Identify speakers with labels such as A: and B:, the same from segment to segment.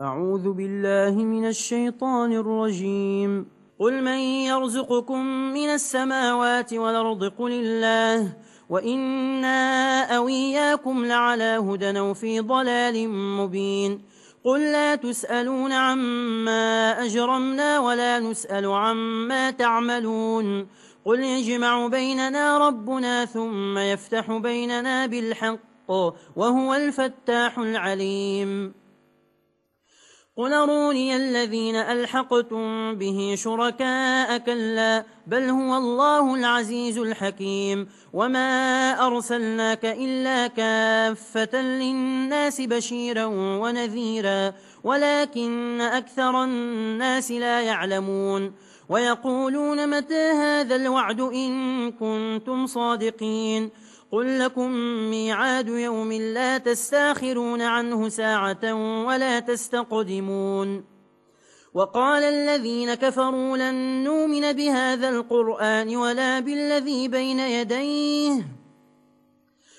A: أعوذ بالله من الشيطان الرجيم. قل من يرزقكم من السماوات والأرض؟ قل الله. وإنا أوياكم لعلى هدى وفي ضلال مبين. قل لا تسألون عما أجرمنا ولا نسأل عما تعملون. قل يجمع بيننا ربنا ثم يفتح بيننا بالحق وهو الفتاح العليم. قل روني الذين ألحقتم به شركاء كلا بل هو الله العزيز الحكيم وما أرسلناك إلا كافة للناس بشيرا ونذيرا ولكن أكثر الناس لا يعلمون ويقولون متى هذا الوعد إن كنتم صادقين قل لكم ميعاد يوم لا تستاخرون عنه ساعة ولا تستقدمون. وقال الذين كفروا لن نؤمن بهذا القرآن ولا بالذي بين يديه.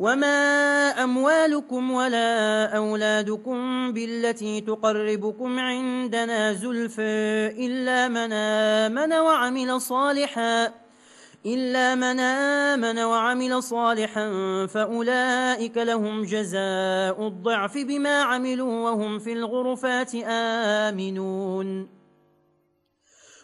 A: وما أموالكم ولا أولادكم بالتي تقربكم عندنا زلف إلا من آمن وعمل صالحا إلا من آمن وعمل صالحا فأولئك لهم جزاء الضعف بما عملوا وهم في الغرفات آمنون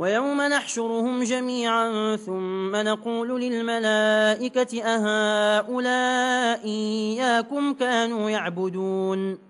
A: ويوم نحشرهم جميعا ثم نقول للملائكة أهؤلاء إياكم كانوا يعبدون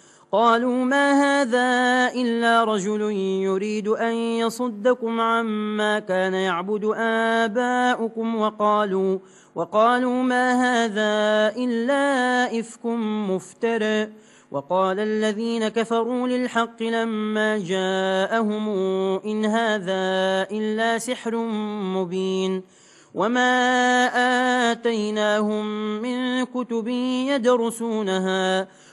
A: قالوا ما هذا إلا رجل يريد أن يصدكم عما كان يعبد آباؤكم وقالوا, وقالوا ما هذا إلا إفك مفتر وقال الذين كفروا للحق لما جاءهم إن هذا إلا سحر مبين. وما آتيناهم من كتب يدرسونها.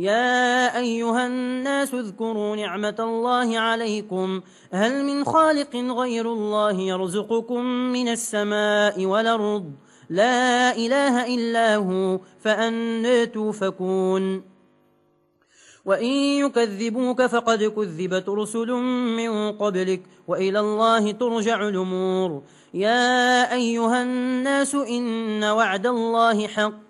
A: يا أيها الناس اذكروا نعمة الله عليكم. هل من خالق غير الله يرزقكم من السماء والأرض؟ لا إله إلا هو فأنا توفكون. وإن يكذبوك فقد كذبت رسل من قبلك وإلى الله ترجع الأمور. يا أيها الناس إن وعد الله حق.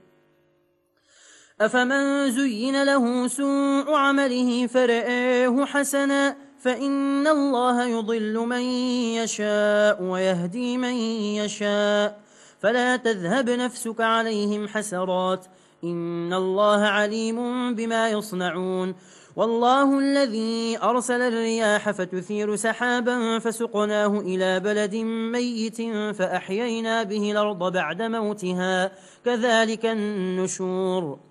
A: أفمن زين له سوء عمله فرآه حسنا فإن الله يضل من يشاء ويهدي من يشاء فلا تذهب نفسك عليهم حسرات إن الله عليم بما يصنعون والله الذي أرسل الرياح فتثير سحابا فسقناه إلى بلد ميت فأحيينا به الأرض بعد موتها كذلك النشور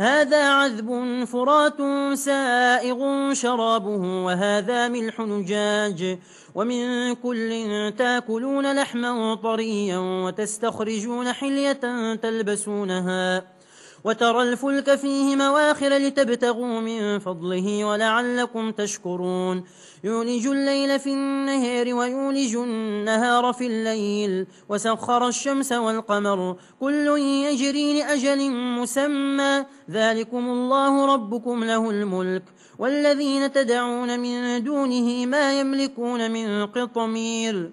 A: هذا عذب فرات سائغ شرابه وهذا ملح نجاج. ومن كل تاكلون لحما طريا وتستخرجون حلية تلبسونها. وترى الفلك فيه مواخر لتبتغوا من فضله ولعلكم تشكرون. يولج الليل في النهار ويولج النهار في الليل وسخر الشمس والقمر. كل يجري لأجل مسمى. ذلكم الله ربكم له الملك. والذين تدعون من دونه ما يملكون من قطمير.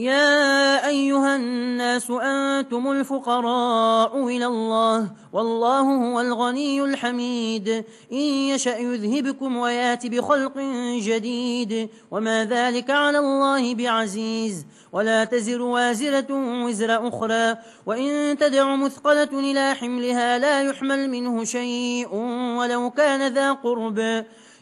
A: يا أيها الناس أنتم الفقراء إلى الله والله هو الغني الحميد إن يشأ يذهبكم ويات بخلق جديد وما ذلك على الله بعزيز ولا تزر وازرة وزر أخرى وإن تدع مثقلة إلى حملها لا يحمل منه شيء ولو كان ذا قرب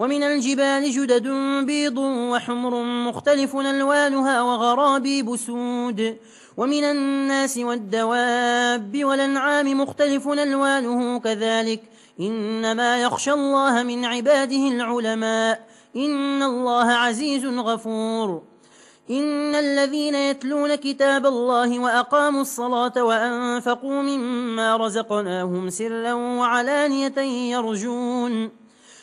A: ومن الجبال جدد بيض وحمر مختلف ألوانها وغرابيب سود ومن الناس والدواب والأنعام مختلف ألوانه كذلك إنما يخشى الله من عباده العلماء إن الله عزيز غفور إن الذين يتلون كتاب الله وأقاموا الصلاة وأنفقوا مما رزقناهم سرا وعلانية يرجون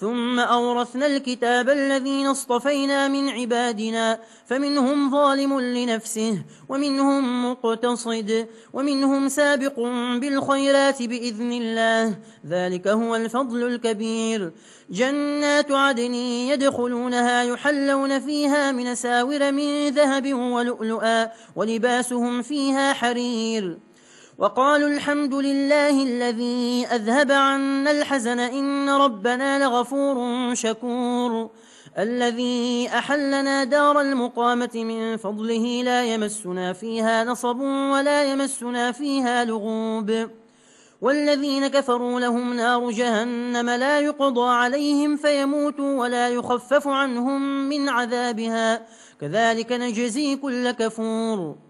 A: ثم أورثنا الكتاب الذين اصطفينا من عبادنا فمنهم ظالم لنفسه ومنهم مقتصد ومنهم سابق بالخيرات بإذن الله ذلك هو الفضل الكبير. جنات عدن يدخلونها يحلون فيها من ساور من ذهب ولؤلؤا ولباسهم فيها حرير. وقالوا الحمد لله الذي أذهب عنا الحزن إن ربنا لغفور شكور الذي أحلنا دار المقامة من فضله لا يمسنا فيها نصب ولا يمسنا فيها لغوب والذين كفروا لهم نار جهنم لا يقضى عليهم فيموتوا ولا يخفف عنهم من عذابها كذلك نجزي كل كفور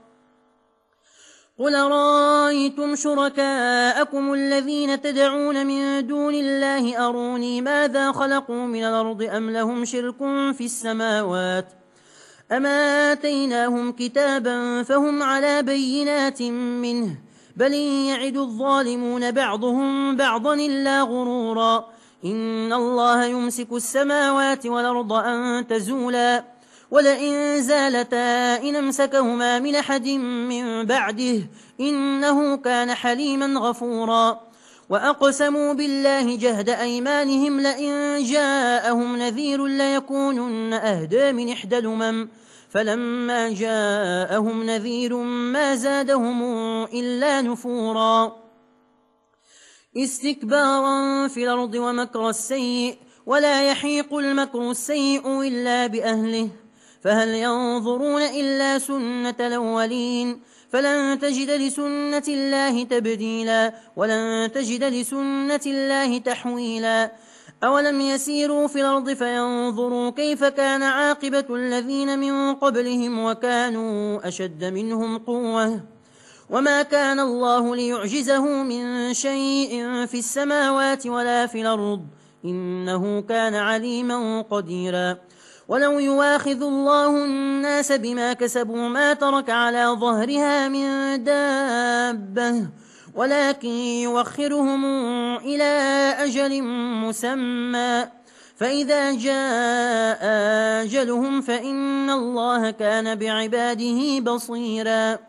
A: قل رأيتم شركاءكم الذين تدعون من دون الله أروني ماذا خلقوا من الأرض أم لهم شرك في السماوات أما آتيناهم كتابا فهم على بينات منه بل يعد الظالمون بعضهم بعضا إلا غرورا إن الله يمسك السماوات والأرض أن تزولا ولئن زالتا إن أمسكهما من أحد من بعده إنه كان حليما غفورا وأقسموا بالله جهد أيمانهم لئن جاءهم نذير ليكونن أهدى من إحدى الأمم فلما جاءهم نذير ما زادهم إلا نفورا استكبارا في الأرض ومكر السيء ولا يحيق المكر السيء إلا بأهله فهل ينظرون إلا سنة الأولين؟ فلن تجد لسنة الله تبديلا ولن تجد لسنة الله تحويلا. أولم يسيروا في الأرض فينظروا كيف كان عاقبة الذين من قبلهم وكانوا أشد منهم قوة؟ وما كان الله ليعجزه من شيء في السماوات ولا في الأرض إنه كان عليما قديرا. ولو يواخذ الله الناس بما كسبوا ما ترك على ظهرها من دابة ولكن يوخرهم إلى أجل مسمى فإذا جاء أجلهم فإن الله كان بعباده بصيرا.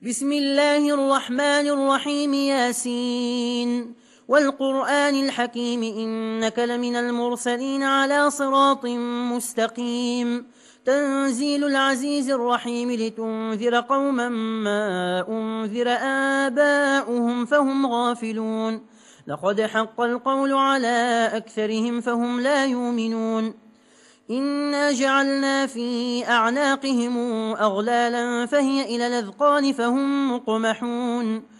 A: بسم الله الرحمن الرحيم ياسين. والقرآن الحكيم إنك لمن المرسلين على صراط مستقيم. تنزيل العزيز الرحيم لتنذر قوما ما أنذر آباؤهم فهم غافلون. لقد حق القول على أكثرهم فهم لا يؤمنون. إنا جعلنا في أعناقهم أغلالا فهي إلى الأذقان فهم مقمحون.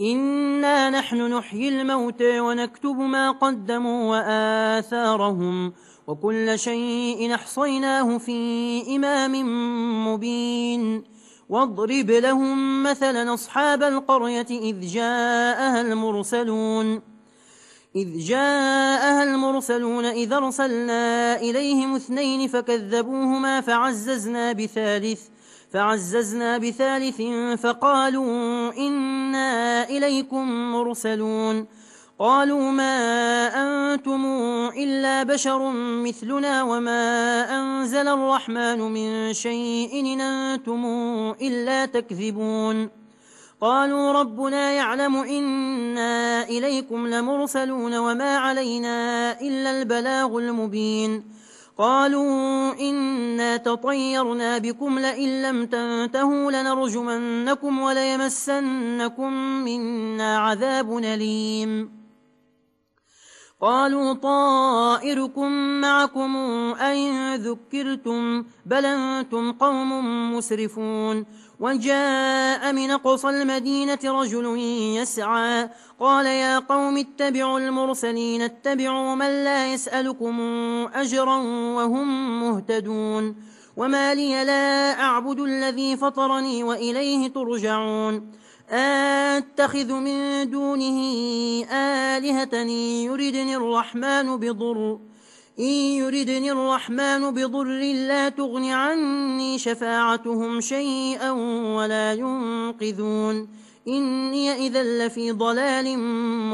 A: إنا نحن نحيي الموتى ونكتب ما قدموا وآثارهم وكل شيء احصيناه في إمام مبين واضرب لهم مثلا أصحاب القرية إذ جاءها المرسلون إذ جاءها المرسلون إذ ارسلنا إليهم اثنين فكذبوهما فعززنا بثالث فعززنا بثالث فقالوا إنا إليكم مرسلون. قالوا ما أنتم إلا بشر مثلنا وما أنزل الرحمن من شيء إن أنتم إلا تكذبون. قالوا ربنا يعلم إنا إليكم لمرسلون وما علينا إلا البلاغ المبين. قالوا إنا تطيرنا بكم لئن لم تنتهوا لنرجمنكم وليمسنكم منا عذاب نليم قالوا طائركم معكم أين ذكرتم بل أنتم قوم مسرفون. وجاء من قصى المدينة رجل يسعى. قال يا قوم اتبعوا المرسلين اتبعوا من لا يسألكم أجرا وهم مهتدون. وما لي لا أعبد الذي فطرني وإليه ترجعون. أتخذ من دونه آلهة يردني الرحمن بضر. إن يردني الرحمن بضر لا تغن عني شفاعتهم شيئا ولا ينقذون. إني إذا لفي ضلال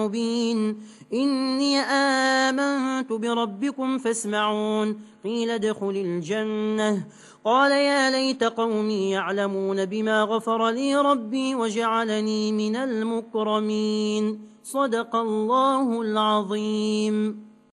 A: مبين. إني آمنت بربكم فاسمعون. قيل دخل الجنة. قال يا ليت قومي يعلمون بما غفر لي ربي وجعلني من المكرمين. صدق الله العظيم.